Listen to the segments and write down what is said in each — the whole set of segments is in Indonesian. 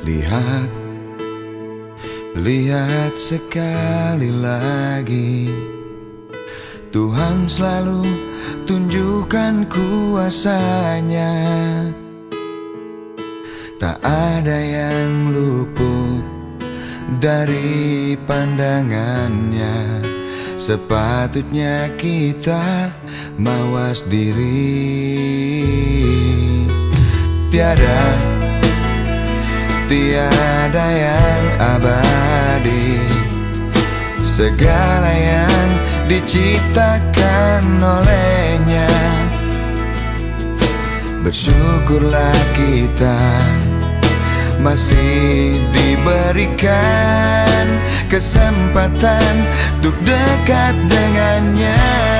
Lihat, lihat sekali lagi. Tuhan selalu tunjukkan kuasanya. Tak ada yang luput dari pandangannya. Sepatutnya kita mawas diri. Tiada Tiada yang abadi. Segala yang diciptakan olehnya. Bersyukurlah kita masih diberikan kesempatan untuk dekat dengannya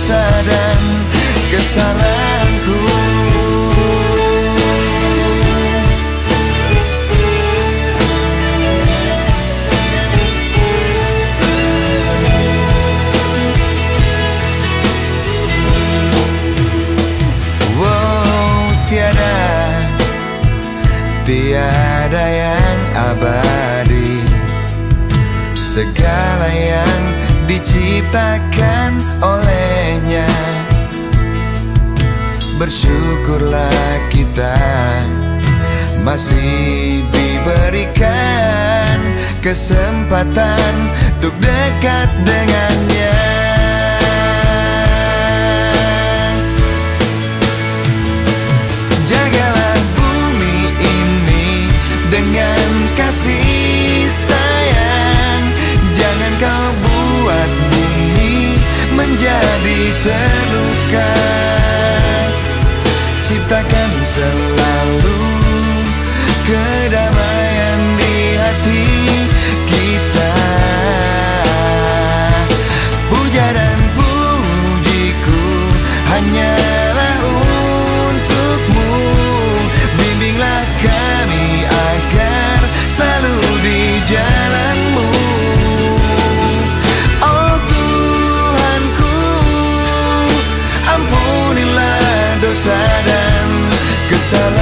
dosa kesalahanku. Tiada yang abadi. Segala yang diciptakan olehnya. Bersyukurlah kita Masih diberikan kesempatan Untuk dekat dengannya terluka. Ciptakan selalu kedamaian di hati kita. Puja dan pujiku hanya Sarah